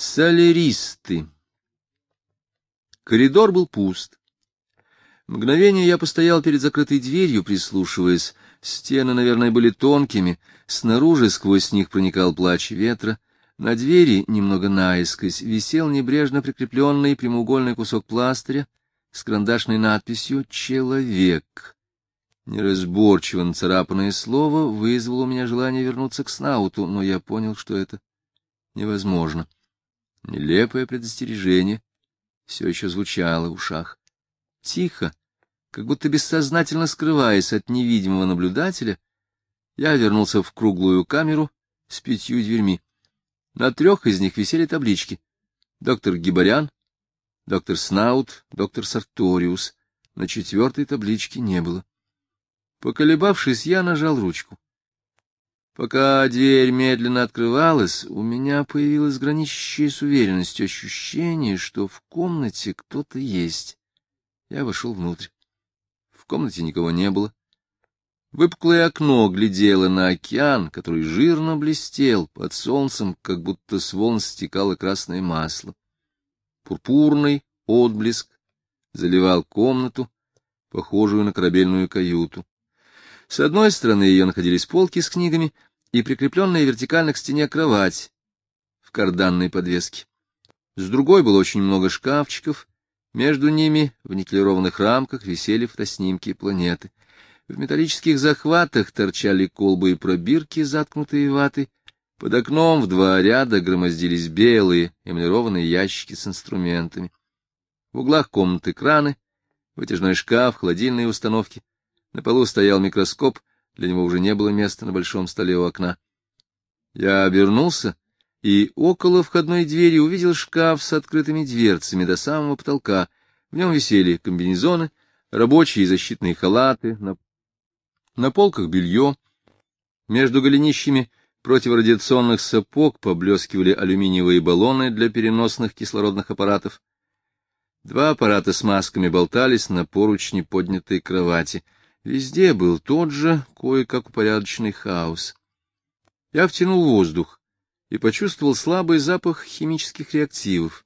Соляристы. Коридор был пуст. Мгновение я постоял перед закрытой дверью, прислушиваясь. Стены, наверное, были тонкими, снаружи сквозь них проникал плач ветра. На двери, немного наискось, висел небрежно прикрепленный прямоугольный кусок пластыря с карандашной надписью «Человек». Неразборчиво нацарапанное слово вызвало у меня желание вернуться к Снауту, но я понял, что это невозможно. Нелепое предостережение все еще звучало в ушах. Тихо, как будто бессознательно скрываясь от невидимого наблюдателя, я вернулся в круглую камеру с пятью дверьми. На трех из них висели таблички. Доктор Гибарян, доктор Снаут, доктор Сарториус. На четвертой таблички не было. Поколебавшись, я нажал ручку. Пока дверь медленно открывалась, у меня появилось граничащее с уверенностью ощущение, что в комнате кто-то есть. Я вошел внутрь. В комнате никого не было. Выпуклое окно глядело на океан, который жирно блестел под солнцем, как будто с волн стекало красное масло. Пурпурный отблеск заливал комнату, похожую на корабельную каюту. С одной стороны ее находились полки с книгами — и прикрепленная вертикально к стене кровать в карданной подвеске. С другой было очень много шкафчиков, между ними в никелированных рамках висели фотоснимки планеты. В металлических захватах торчали колбы и пробирки, заткнутые ватой. Под окном в два ряда громоздились белые эмалированные ящики с инструментами. В углах комнаты краны, вытяжной шкаф, холодильные установки. На полу стоял микроскоп, для него уже не было места на большом столе у окна. Я обернулся и около входной двери увидел шкаф с открытыми дверцами до самого потолка. В нем висели комбинезоны, рабочие защитные халаты, на, на полках белье. Между голенищами противорадиационных сапог поблескивали алюминиевые баллоны для переносных кислородных аппаратов. Два аппарата с масками болтались на поручне поднятой кровати — Везде был тот же, кое-как упорядоченный хаос. Я втянул воздух и почувствовал слабый запах химических реактивов.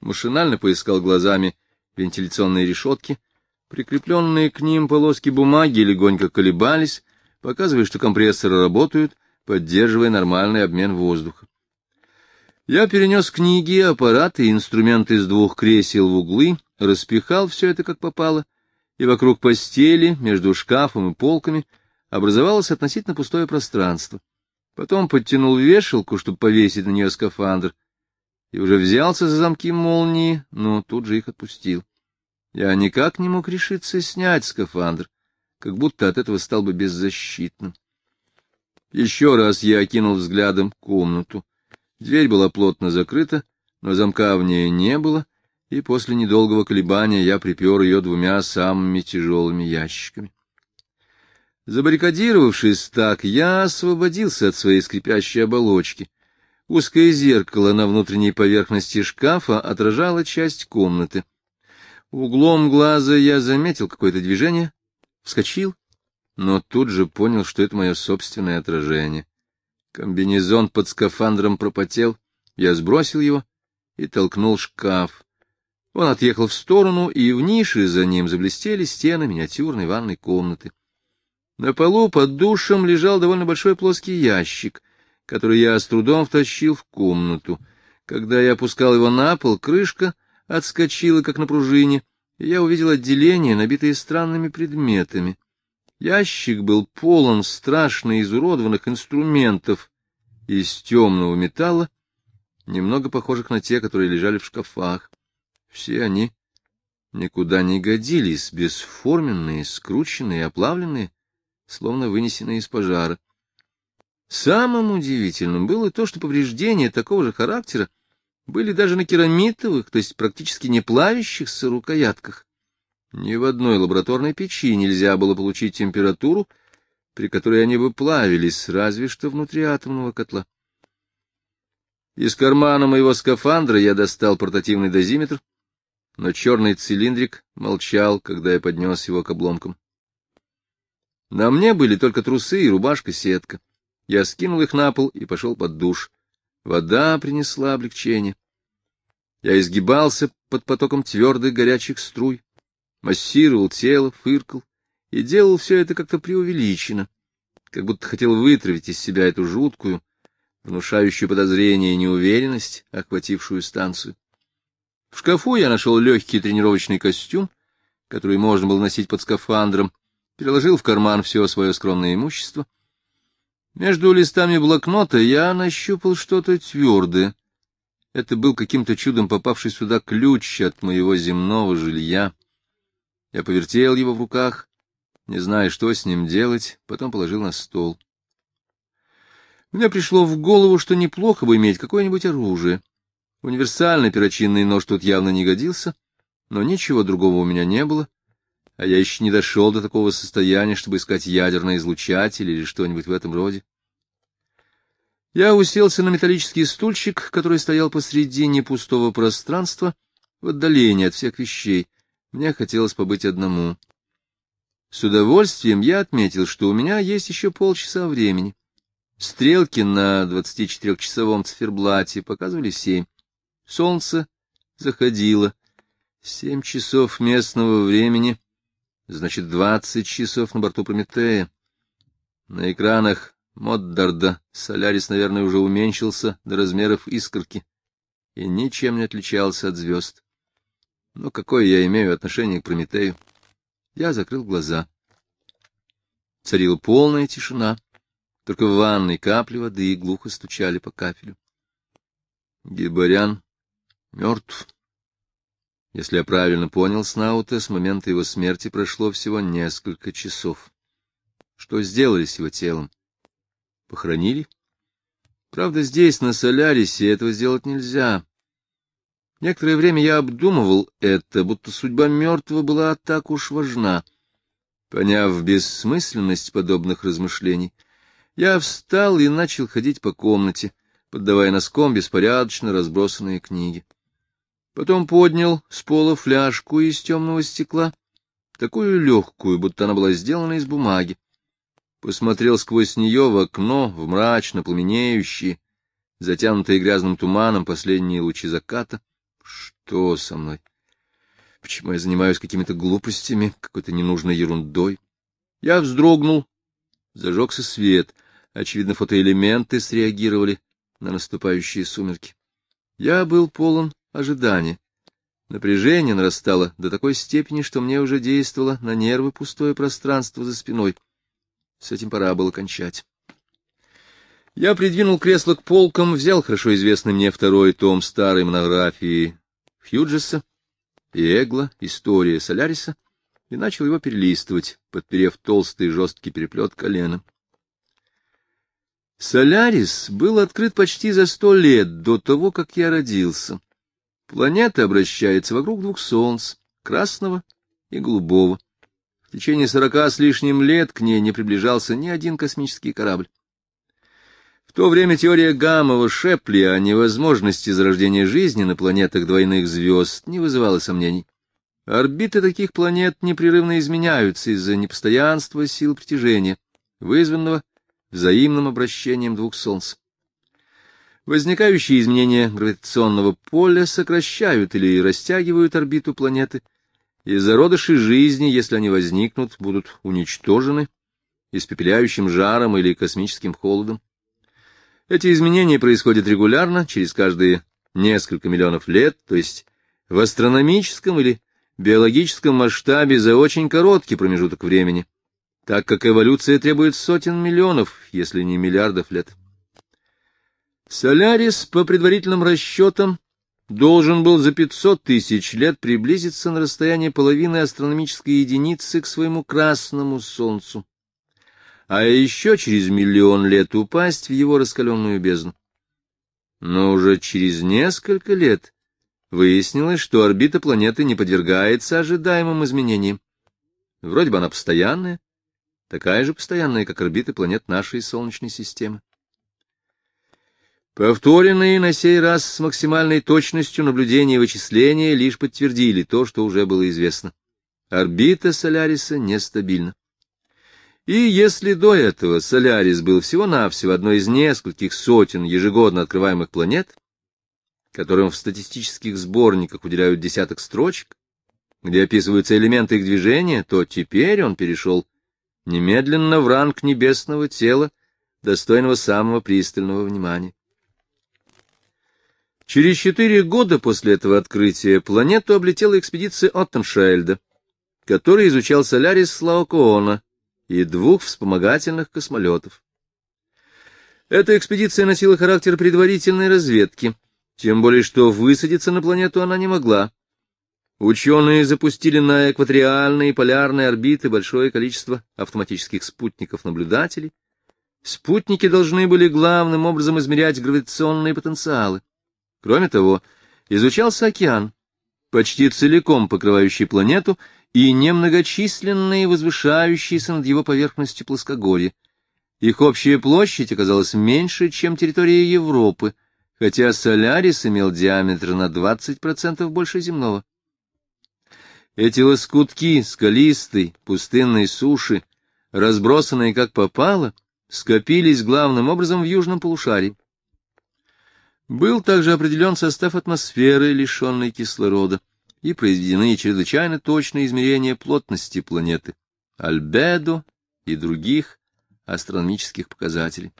Машинально поискал глазами вентиляционные решетки. Прикрепленные к ним полоски бумаги легонько колебались, показывая, что компрессоры работают, поддерживая нормальный обмен воздуха. Я перенес книги, аппараты и инструменты из двух кресел в углы, распихал все это как попало — и вокруг постели, между шкафом и полками, образовалось относительно пустое пространство. Потом подтянул вешалку, чтобы повесить на нее скафандр, и уже взялся за замки молнии, но тут же их отпустил. Я никак не мог решиться снять скафандр, как будто от этого стал бы беззащитным. Еще раз я окинул взглядом комнату. Дверь была плотно закрыта, но замка в ней не было, и после недолгого колебания я припер ее двумя самыми тяжелыми ящиками. Забаррикадировавшись так, я освободился от своей скрипящей оболочки. Узкое зеркало на внутренней поверхности шкафа отражало часть комнаты. Углом глаза я заметил какое-то движение, вскочил, но тут же понял, что это мое собственное отражение. Комбинезон под скафандром пропотел, я сбросил его и толкнул шкаф. Он отъехал в сторону, и в нише за ним заблестели стены миниатюрной ванной комнаты. На полу под душем лежал довольно большой плоский ящик, который я с трудом втащил в комнату. Когда я опускал его на пол, крышка отскочила, как на пружине, и я увидел отделение, набитое странными предметами. Ящик был полон страшно изуродованных инструментов из темного металла, немного похожих на те, которые лежали в шкафах. Все они никуда не годились, бесформенные, скрученные, оплавленные, словно вынесенные из пожара. Самым удивительным было то, что повреждения такого же характера были даже на керамитовых, то есть практически не плавящихся рукоятках. Ни в одной лабораторной печи нельзя было получить температуру, при которой они бы плавились, разве что внутри атомного котла. Из кармана моего скафандра я достал портативный дозиметр — но черный цилиндрик молчал, когда я поднес его к обломкам. На мне были только трусы и рубашка-сетка. Я скинул их на пол и пошел под душ. Вода принесла облегчение. Я изгибался под потоком твердых горячих струй, массировал тело, фыркал и делал все это как-то преувеличенно, как будто хотел вытравить из себя эту жуткую, внушающую подозрение и неуверенность, охватившую станцию. В шкафу я нашел легкий тренировочный костюм, который можно было носить под скафандром, переложил в карман все свое скромное имущество. Между листами блокнота я нащупал что-то твердое. Это был каким-то чудом попавший сюда ключ от моего земного жилья. Я повертел его в руках, не зная, что с ним делать, потом положил на стол. Мне пришло в голову, что неплохо бы иметь какое-нибудь оружие. Универсальный перочинный нож тут явно не годился, но ничего другого у меня не было, а я еще не дошел до такого состояния, чтобы искать ядерный излучатель или что-нибудь в этом роде. Я уселся на металлический стульчик, который стоял посредине пустого пространства, в отдалении от всех вещей. Мне хотелось побыть одному. С удовольствием я отметил, что у меня есть еще полчаса времени. Стрелки на 24-часовом циферблате показывали семь. Солнце заходило. Семь часов местного времени, значит, двадцать часов на борту Прометея. На экранах Моддарда Солярис, наверное, уже уменьшился до размеров искорки и ничем не отличался от звезд. Но какое я имею отношение к Прометею? Я закрыл глаза. Царила полная тишина, только в ванной капли воды глухо стучали по кафелю. Гибарян мертв. Если я правильно понял Снаута, с момента его смерти прошло всего несколько часов. Что сделали с его телом? Похоронили? Правда, здесь, на Солярисе, этого сделать нельзя. Некоторое время я обдумывал это, будто судьба мертвого была так уж важна. Поняв бессмысленность подобных размышлений, я встал и начал ходить по комнате, поддавая носком беспорядочно разбросанные книги. Потом поднял с пола фляжку из темного стекла, такую легкую, будто она была сделана из бумаги посмотрел сквозь нее в окно, в мрачно пламенеющие, затянутые грязным туманом последние лучи заката. Что со мной? Почему я занимаюсь какими-то глупостями, какой-то ненужной ерундой? Я вздрогнул, зажегся свет. Очевидно, фотоэлементы среагировали на наступающие сумерки. Я был полон ожидания. Напряжение нарастало до такой степени, что мне уже действовало на нервы пустое пространство за спиной. С этим пора было кончать. Я придвинул кресло к полкам, взял хорошо известный мне второй том старой монографии Хьюджеса и Эгла «История Соляриса» и начал его перелистывать, подперев толстый жесткий переплет коленом. Солярис был открыт почти за сто лет до того, как я родился. Планета обращается вокруг двух солнц, красного и голубого. В течение сорока с лишним лет к ней не приближался ни один космический корабль. В то время теория Гамова-Шепли о невозможности зарождения жизни на планетах двойных звезд не вызывала сомнений. Орбиты таких планет непрерывно изменяются из-за непостоянства сил притяжения, вызванного взаимным обращением двух Солнц. Возникающие изменения гравитационного поля сокращают или растягивают орбиту планеты — и зародыши жизни, если они возникнут, будут уничтожены испепеляющим жаром или космическим холодом. Эти изменения происходят регулярно, через каждые несколько миллионов лет, то есть в астрономическом или биологическом масштабе за очень короткий промежуток времени, так как эволюция требует сотен миллионов, если не миллиардов лет. Солярис, по предварительным расчетам, должен был за 500 тысяч лет приблизиться на расстояние половины астрономической единицы к своему красному Солнцу, а еще через миллион лет упасть в его раскаленную бездну. Но уже через несколько лет выяснилось, что орбита планеты не подвергается ожидаемым изменениям. Вроде бы она постоянная, такая же постоянная, как орбиты планет нашей Солнечной системы. Повторенные на сей раз с максимальной точностью наблюдения и вычисления лишь подтвердили то, что уже было известно. Орбита Соляриса нестабильна. И если до этого Солярис был всего-навсего одной из нескольких сотен ежегодно открываемых планет, которым в статистических сборниках уделяют десяток строчек, где описываются элементы их движения, то теперь он перешел немедленно в ранг небесного тела, достойного самого пристального внимания. Через четыре года после этого открытия планету облетела экспедиция Оттеншельда, который изучал Солярис Лаокоона и двух вспомогательных космолетов. Эта экспедиция носила характер предварительной разведки, тем более что высадиться на планету она не могла. Ученые запустили на экваториальные и полярные орбиты большое количество автоматических спутников-наблюдателей. Спутники должны были главным образом измерять гравитационные потенциалы. Кроме того, изучался океан, почти целиком покрывающий планету, и немногочисленные возвышающиеся над его поверхностью плоскогорья. Их общая площадь оказалась меньше, чем территория Европы, хотя Солярис имел диаметр на 20% больше земного. Эти лоскутки скалистой, пустынной суши, разбросанные как попало, скопились главным образом в южном полушарии. Был также определен состав атмосферы, лишенной кислорода, и произведены чрезвычайно точные измерения плотности планеты, альбедо и других астрономических показателей.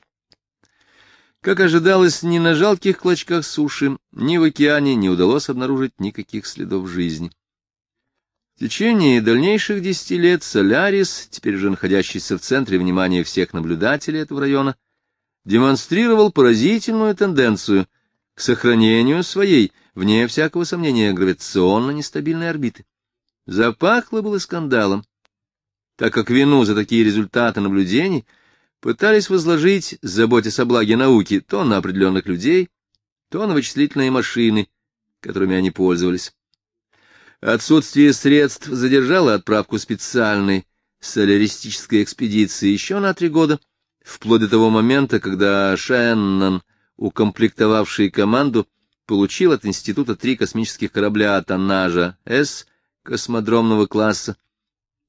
Как ожидалось, ни на жалких клочках суши, ни в океане не удалось обнаружить никаких следов жизни. В течение дальнейших десяти лет Солярис, теперь уже находящийся в центре внимания всех наблюдателей этого района, демонстрировал поразительную тенденцию к сохранению своей, вне всякого сомнения, гравитационно нестабильной орбиты. Запахло было скандалом, так как вину за такие результаты наблюдений пытались возложить, заботясь о благе науки, то на определенных людей, то на вычислительные машины, которыми они пользовались. Отсутствие средств задержало отправку специальной соляристической экспедиции еще на три года, вплоть до того момента, когда Шеннон укомплектовавший команду, получил от института три космических корабля тоннажа «С» космодромного класса.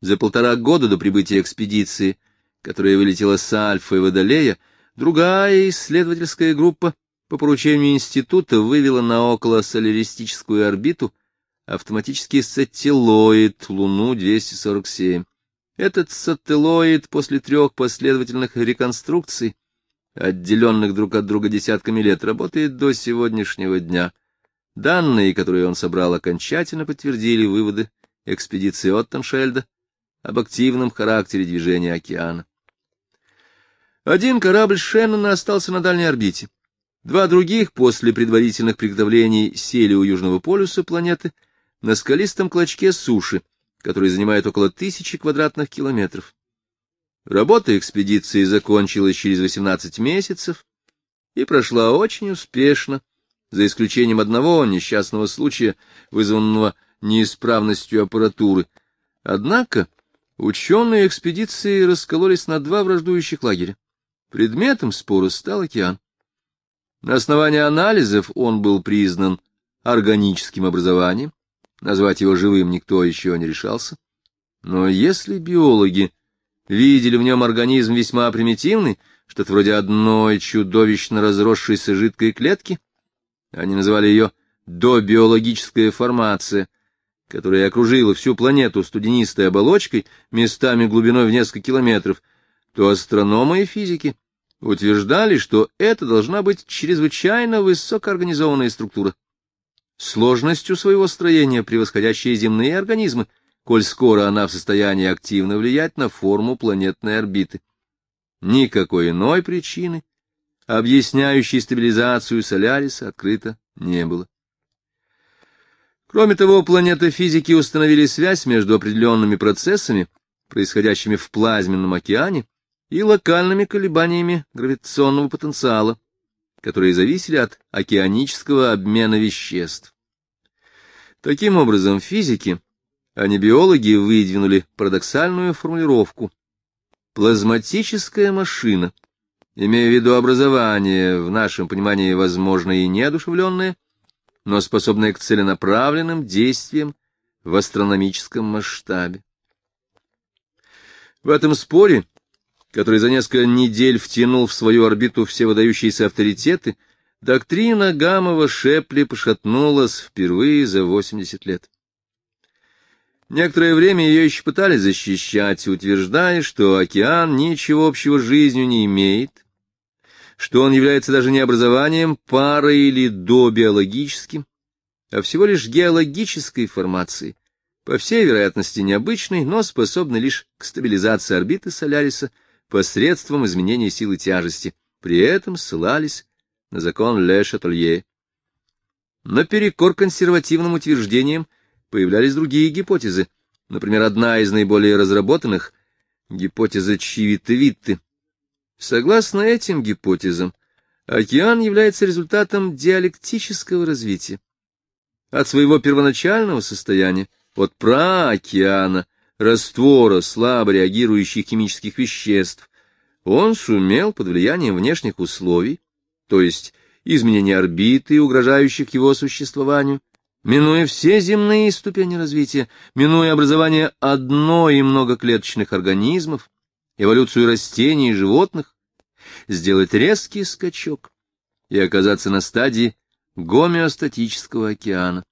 За полтора года до прибытия экспедиции, которая вылетела с Альфа и Водолея, другая исследовательская группа по поручению института вывела на околосоляристическую орбиту автоматический сателлоид Луну-247. Этот сателлоид после трех последовательных реконструкций отделенных друг от друга десятками лет, работает до сегодняшнего дня. Данные, которые он собрал, окончательно подтвердили выводы экспедиции Оттеншельда об активном характере движения океана. Один корабль Шеннона остался на дальней орбите. Два других после предварительных приготовлений сели у южного полюса планеты на скалистом клочке суши, который занимает около тысячи квадратных километров. Работа экспедиции закончилась через 18 месяцев и прошла очень успешно, за исключением одного несчастного случая, вызванного неисправностью аппаратуры. Однако ученые экспедиции раскололись на два враждующих лагеря. Предметом спора стал океан. На основании анализов он был признан органическим образованием, назвать его живым никто еще не решался. Но если биологи видели в нем организм весьма примитивный, что-то вроде одной чудовищно разросшейся жидкой клетки. Они называли ее добиологическая формация, которая окружила всю планету студенистой оболочкой, местами глубиной в несколько километров, то астрономы и физики утверждали, что это должна быть чрезвычайно высокоорганизованная структура, сложностью своего строения превосходящие земные организмы, коль скоро она в состоянии активно влиять на форму планетной орбиты. Никакой иной причины, объясняющей стабилизацию Соляриса, открыто не было. Кроме того, планеты физики установили связь между определенными процессами, происходящими в плазменном океане, и локальными колебаниями гравитационного потенциала, которые зависели от океанического обмена веществ. Таким образом, физики а не биологи выдвинули парадоксальную формулировку. Плазматическая машина, имея в виду образование, в нашем понимании, возможно, и неодушевленное, но способное к целенаправленным действиям в астрономическом масштабе. В этом споре который за несколько недель втянул в свою орбиту все выдающиеся авторитеты, доктрина Гамова-Шепли пошатнулась впервые за 80 лет. Некоторое время ее еще пытались защищать, утверждая, что океан ничего общего с жизнью не имеет, что он является даже не образованием пары или добиологическим, а всего лишь геологической формацией, по всей вероятности необычной, но способной лишь к стабилизации орбиты Соляриса посредством изменения силы тяжести. При этом ссылались на закон Ле Шатолье. Наперекор консервативным утверждениям появлялись другие гипотезы. Например, одна из наиболее разработанных — гипотеза Чивита-Витты. Согласно этим гипотезам, океан является результатом диалектического развития. От своего первоначального состояния, от праокеана, раствора слабо реагирующих химических веществ, он сумел под влиянием внешних условий, то есть изменения орбиты, угрожающих его существованию, минуя все земные ступени развития, минуя образование одной и многоклеточных организмов, эволюцию растений и животных, сделать резкий скачок и оказаться на стадии гомеостатического океана.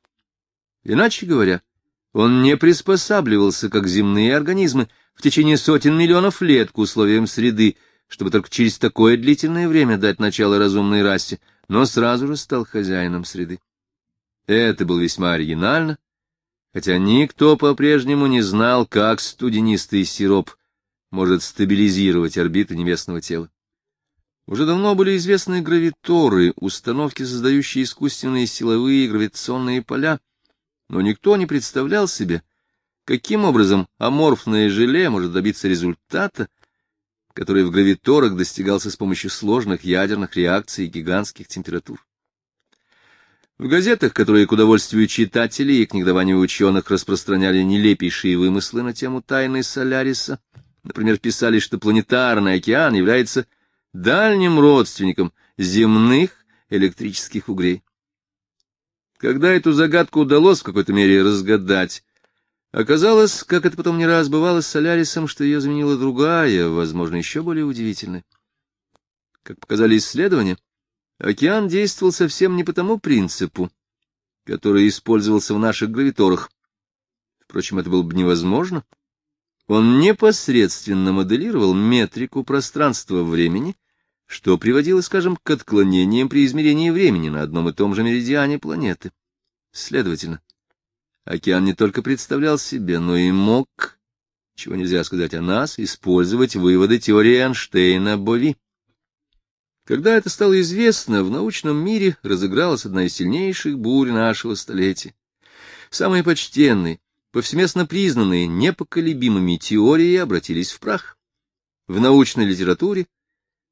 Иначе говоря, он не приспосабливался, как земные организмы, в течение сотен миллионов лет к условиям среды, чтобы только через такое длительное время дать начало разумной расе, но сразу же стал хозяином среды. Это было весьма оригинально, хотя никто по-прежнему не знал, как студенистый сироп может стабилизировать орбиту небесного тела. Уже давно были известны гравиторы, установки, создающие искусственные силовые гравитационные поля, но никто не представлял себе, каким образом аморфное желе может добиться результата, который в гравиторах достигался с помощью сложных ядерных реакций и гигантских температур. В газетах, которые к удовольствию читателей и к ученых распространяли нелепейшие вымыслы на тему тайны Соляриса, например, писали, что планетарный океан является дальним родственником земных электрических угрей. Когда эту загадку удалось в какой-то мере разгадать, оказалось, как это потом не раз бывало с Солярисом, что ее заменила другая, возможно, еще более удивительная. Как показали исследования, Океан действовал совсем не по тому принципу, который использовался в наших гравиторах. Впрочем, это было бы невозможно. Он непосредственно моделировал метрику пространства-времени, что приводило, скажем, к отклонениям при измерении времени на одном и том же меридиане планеты. Следовательно, океан не только представлял себе, но и мог, чего нельзя сказать о нас, использовать выводы теории Эйнштейна-Бови. Когда это стало известно, в научном мире разыгралась одна из сильнейших бурь нашего столетия. Самые почтенные, повсеместно признанные непоколебимыми теории обратились в прах. В научной литературе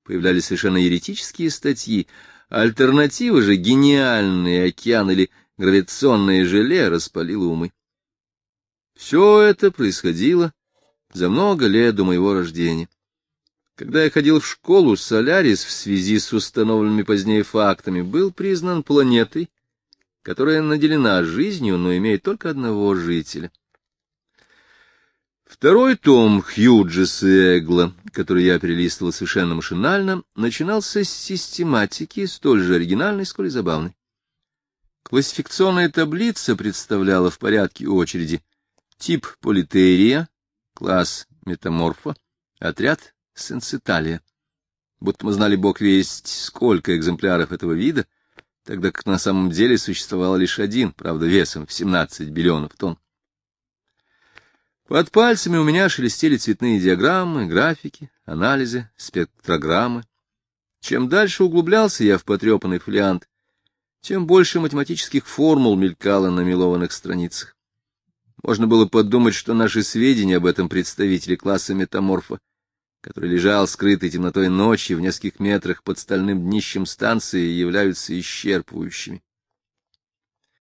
появлялись совершенно еретические статьи, альтернатива же гениальный океан или гравитационное желе распалило умы. Все это происходило за много лет до моего рождения. Когда я ходил в школу, Солярис в связи с установленными позднее фактами был признан планетой, которая наделена жизнью, но имеет только одного жителя. Второй том Хьюджеса и Эгла, который я перелистывал совершенно машинально, начинался с систематики, столь же оригинальной, сколь и забавной. Классификационная таблица представляла в порядке очереди тип политерия, класс метаморфа, отряд сенциталия. Будто мы знали бог весть, сколько экземпляров этого вида, тогда как на самом деле существовал лишь один, правда, весом в 17 биллионов тонн. Под пальцами у меня шелестели цветные диаграммы, графики, анализы, спектрограммы. Чем дальше углублялся я в потрепанный фолиант, тем больше математических формул мелькало на мелованных страницах. Можно было подумать, что наши сведения об этом представителе класса метаморфа который лежал скрытой темнотой ночи в нескольких метрах под стальным днищем станции, являются исчерпывающими.